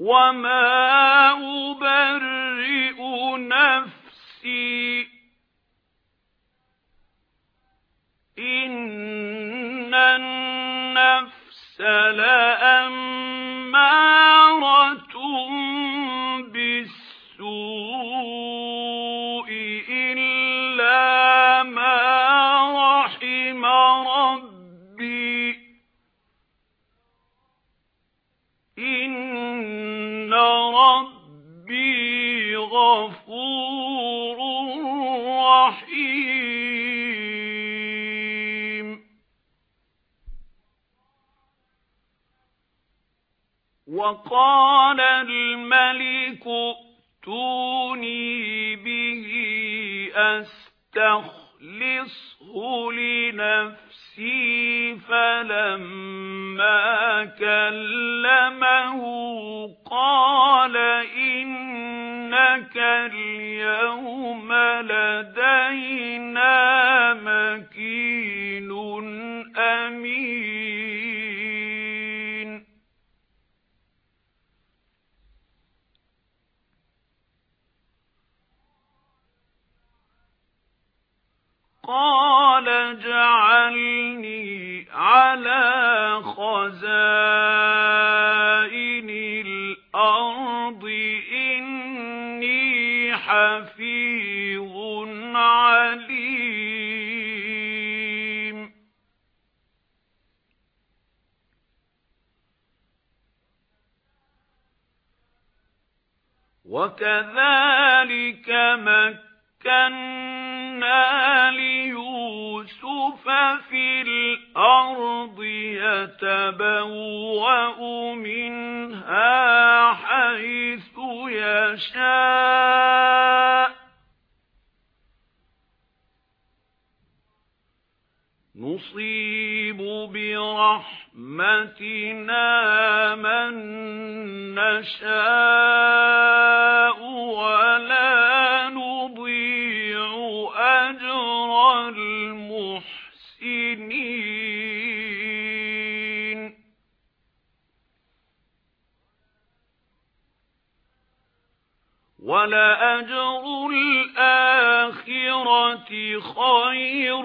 وَمَا أُبَرِّئُ نَفْسِي إِنَّ النَّفْسَ لَأَمَّارَةٌ رَّحِيمٌ وَقَالَ الْمَلِكُ ائْتُونِي بِهِ أَسْتَخْلِصْهُ لِنَفْسِي فَلَمَّا كَلَّمَهُ قَالَ الْيَوْمَ لَدَيْنَا مَكِينٌ أَمِينٌ. قَالَ اجْعَلْنِي عَلَى خَزَائِنِ وَكَذَلِكَ مَكَّنَّا لِيُوسُفَ فِي الْأَرْضِ يَتَبَوَّأُ مِنْهَا بِرَحْمَتِنَا مَن نَّشَاءُ وَلَا نُضِيعُ أَجْرَ الْمُحْسِنِينَ. وَلَأَجْرُ الْآخِرَةِ خَيْرٌ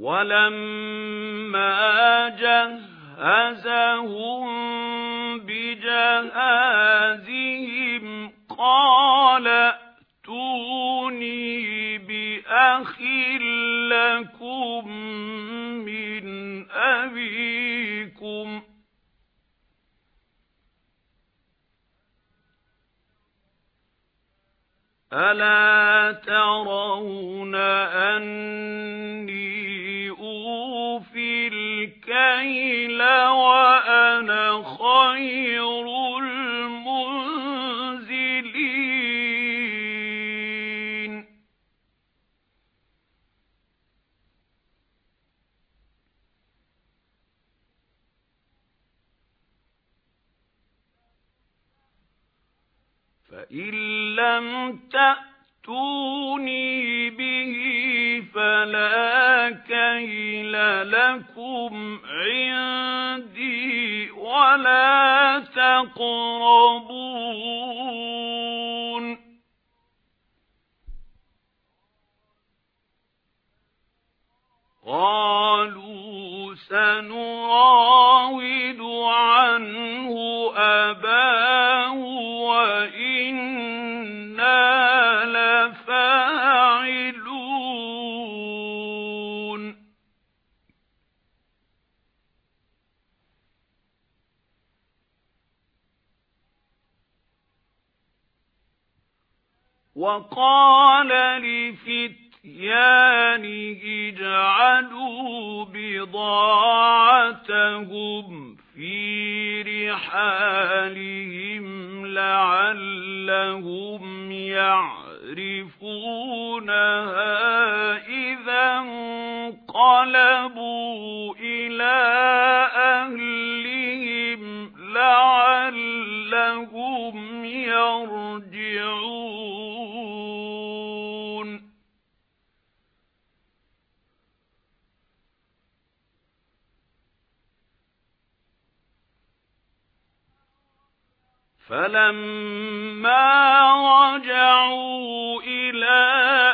وَلَمَّا جَهَّزَهُم بِجَهَازِهِمْ قَالَ ائْتُونِي بِأَخٍ لَّكُم مِّنْ أَبِيكُمْ أَلَا تَرَوْنَ أَنِّي خَيْرُ الْمُنزِلِينَ. فَإِن لَّمْ تَأْتُونِي بِهِ فَلَا تَقْرَبُونِ قَالُوا سَنُرَاوِدُ وقال لفتيانه اجعلوا بضاعتهم في رحالهم لعلهم يعرفونها إذا انقلبوا فَلَمَّا رَجَعُوا إِلَى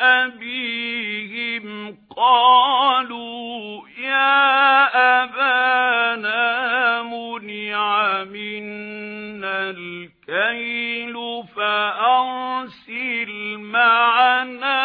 أَبِيهِمْ قَالُوا يَا أَبَانَا مُنِعَ مِنَّا الْكَيْلُ فَأَرْسِلْ مَعَنَا